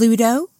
Pluto?